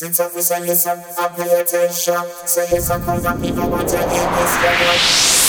Since officer listen and the attention Say it's I'm cause I'm people want to hear this.